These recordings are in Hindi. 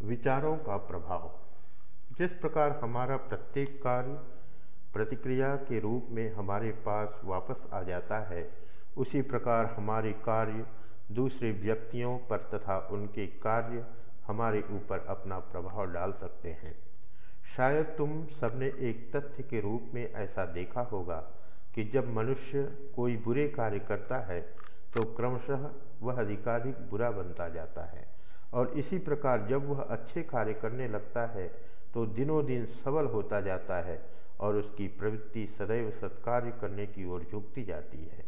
विचारों का प्रभाव। जिस प्रकार हमारा प्रत्येक कार्य प्रतिक्रिया के रूप में हमारे पास वापस आ जाता है, उसी प्रकार हमारे कार्य दूसरे व्यक्तियों पर तथा उनके कार्य हमारे ऊपर अपना प्रभाव डाल सकते हैं। शायद तुम सबने एक तथ्य के रूप में ऐसा देखा होगा कि जब मनुष्य कोई बुरे कार्य करता है तो क्रमशः वह अधिकाधिक बुरा बनता जाता है। और इसी प्रकार जब वह अच्छे कार्य करने लगता है तो दिनों दिन सबल होता जाता है और उसकी प्रवृत्ति सदैव सत्कार्य करने की ओर झुकती जाती है।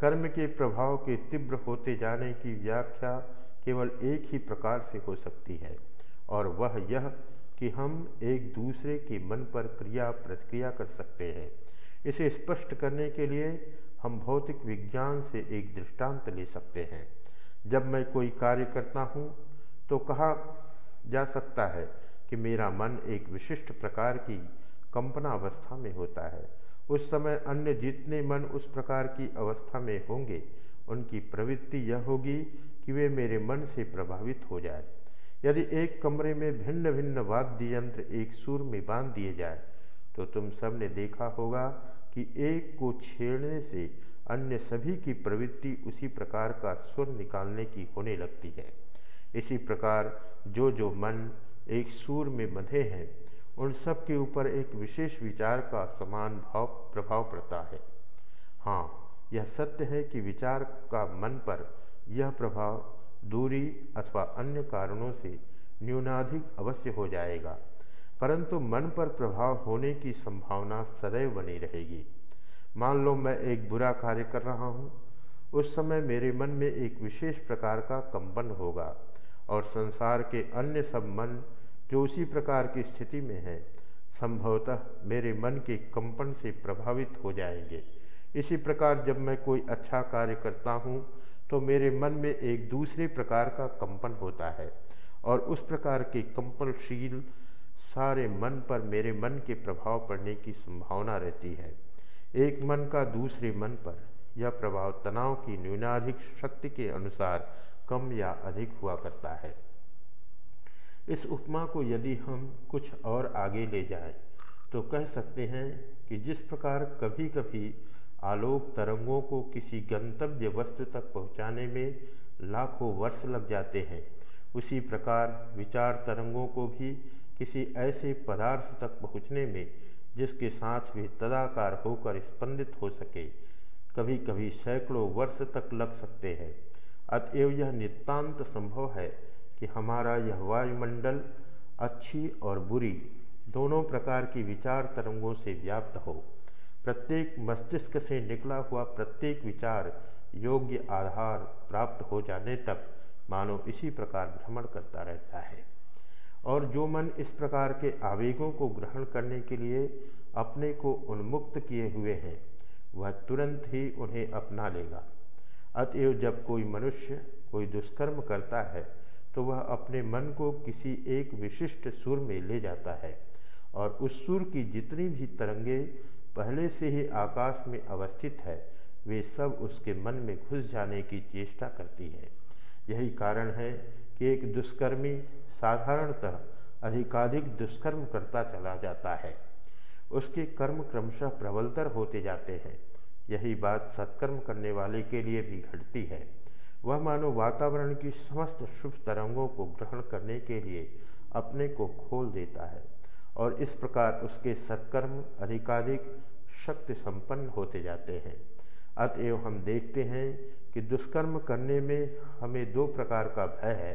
कर्म के प्रभाव के तीव्र होते जाने की व्याख्या केवल एक ही प्रकार से हो सकती है, और वह यह कि हम एक दूसरे के मन पर क्रिया प्रतिक्रिया कर सकते हैं। इसे स्पष्ट करने के लिए हम भौतिक विज्ञान से एक दृष्टांत ले सकते हैं। जब मैं कोई कार्य करता हूँ तो कहा जा सकता है कि मेरा मन एक विशिष्ट प्रकार की कंपना अवस्था में होता है। उस समय अन्य जितने मन उस प्रकार की अवस्था में होंगे, उनकी प्रवृत्ति यह होगी कि वे मेरे मन से प्रभावित हो जाए। यदि एक कमरे में भिन्न भिन्न वाद्य यंत्र एक सुर में बाँध दिए जाए तो तुम सबने देखा होगा कि एक को छेड़ने से अन्य सभी की प्रवृत्ति उसी प्रकार का सुर निकालने की होने लगती है। इसी प्रकार जो जो मन एक सुर में बंधे हैं, उन सब के ऊपर एक विशेष विचार का समान भाव, प्रभाव पड़ता है। हाँ यह सत्य है कि विचार का मन पर यह प्रभाव दूरी अथवा अन्य कारणों से न्यूनाधिक अवश्य हो जाएगा, परंतु मन पर प्रभाव होने की संभावना सदैव बनी रहेगी। मान लो मैं एक बुरा कार्य कर रहा हूँ, उस समय मेरे मन में एक विशेष प्रकार का कंपन होगा। और संसार के अन्य सब मन जो उसी प्रकार की स्थिति में है, संभवतः मेरे मन के कंपन से प्रभावित हो जाएँगे। इसी प्रकार जब मैं कोई अच्छा कार्य करता हूँ तो मेरे मन में एक दूसरे प्रकार का कंपन होता है और उस प्रकार के कंपनशील सारे मन पर मेरे मन के प्रभाव पड़ने की संभावना रहती है। एक मन का दूसरे मन पर यह प्रभाव तनाव की न्यूनाधिक शक्ति के अनुसार कम या अधिक हुआ करता है। इस उपमा को यदि हम कुछ और आगे ले जाएँ, तो कह सकते हैं कि जिस प्रकार कभी कभी आलोक तरंगों को किसी गंतव्य वस्तु तक पहुँचाने में लाखों वर्ष लग जाते हैं उसी प्रकार विचार तरंगों को भी किसी ऐसे पदार्थ तक पहुँचने में जिसके साथ वे तदाकार होकर स्पंदित हो सके कभी कभी सैकड़ों वर्ष तक लग सकते हैं। अतएव यह नितांत संभव है कि हमारा यह वायुमंडल अच्छी और बुरी दोनों प्रकार की विचार तरंगों से व्याप्त हो। प्रत्येक मस्तिष्क से निकला हुआ प्रत्येक विचार योग्य आधार प्राप्त हो जाने तक मानो इसी प्रकार भ्रमण करता रहता है। और जो मन इस प्रकार के आवेगों को ग्रहण करने के लिए अपने को उन्मुक्त किए हुए हैं, वह तुरंत ही उन्हें अपना लेगा। अतएव जब कोई मनुष्य, कोई दुष्कर्म करता है तो वह अपने मन को किसी एक विशिष्ट सुर में ले जाता है और उस सुर की जितनी भी तरंगे पहले से ही आकाश में अवस्थित है, वे सब उसके मन में घुस जाने की चेष्टा करती है। यही कारण है कि एक दुष्कर्मी साधारणतः अधिकाधिक दुष्कर्म करता चला जाता है। उसके कर्म क्रमशः प्रबलतर होते जाते हैं। यही बात सत्कर्म करने वाले के लिए भी घटती है। वह मानो वातावरण की समस्त शुभ तरंगों को ग्रहण करने के लिए अपने को खोल देता है और इस प्रकार उसके सत्कर्म अधिकाधिक शक्ति संपन्न होते जाते हैं। अतएव हम देखते हैं कि दुष्कर्म करने में हमें दो प्रकार का भय है।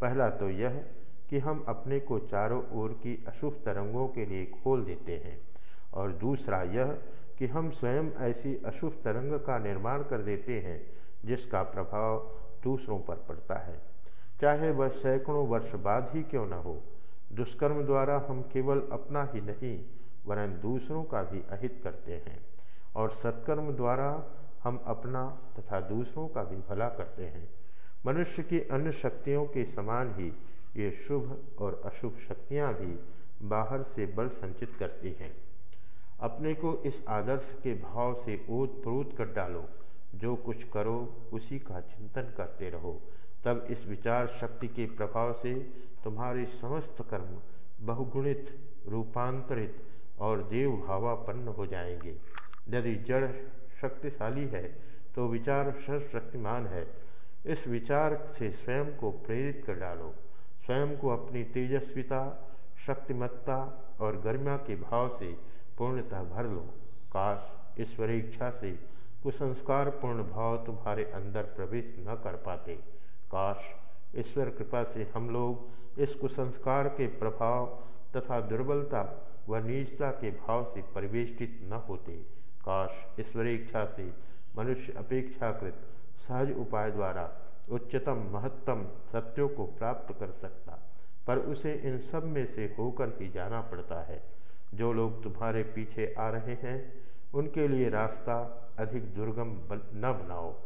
पहला तो यह कि हम अपने को चारों ओर की अशुभ तरंगों के लिए खोल देते हैं और दूसरा यह कि हम स्वयं ऐसी अशुभ तरंग का निर्माण कर देते हैं, जिसका प्रभाव दूसरों पर पड़ता है। चाहे वह सैकड़ों वर्ष बाद ही क्यों न हो, दुष्कर्म द्वारा हम केवल अपना ही नहीं, वरन दूसरों का भी अहित करते हैं। और सत्कर्म द्वारा हम अपना तथा दूसरों का भी भला करते हैं। मनुष्य की अन्य शक्तियों के समान ही ये शुभ और अशुभ शक्तियाँ भी बाहर से बल संचित करती हैं। अपने को इस आदर्श के भाव से ओत प्रोत कर डालो। जो कुछ करो, उसी का चिंतन करते रहो। तब इस विचार शक्ति के प्रभाव से तुम्हारे समस्त कर्म बहुगुणित, रूपांतरित और देव भावापन्न हो जाएँगे। यदि जड़ शक्तिशाली है तो विचार सर्वशक्तिमान है। इस विचार से स्वयं को प्रेरित कर डालो। स्वयं को अपनी तेजस्विता, शक्तिमत्ता और गरिमा के भाव से पूर्णतः भर लो। काश ईश्वर इच्छा से कुसंस्कार पूर्ण भाव तुम्हारे अंदर प्रवेश न कर पाते। काश ईश्वर कृपा से हम लोग इस कुसंस्कार के प्रभाव तथा दुर्बलता व नीचता के भाव से परिवेष्टित न होते। काश ईश्वरी इच्छा से मनुष्य अपेक्षाकृत सहज उपाय द्वारा उच्चतम महत्तम सत्यों को प्राप्त कर सकता, पर उसे इन सब में से होकर ही जाना पड़ता है। जो लोग तुम्हारे पीछे आ रहे हैं उनके लिए रास्ता अधिक दुर्गम न बनाओ।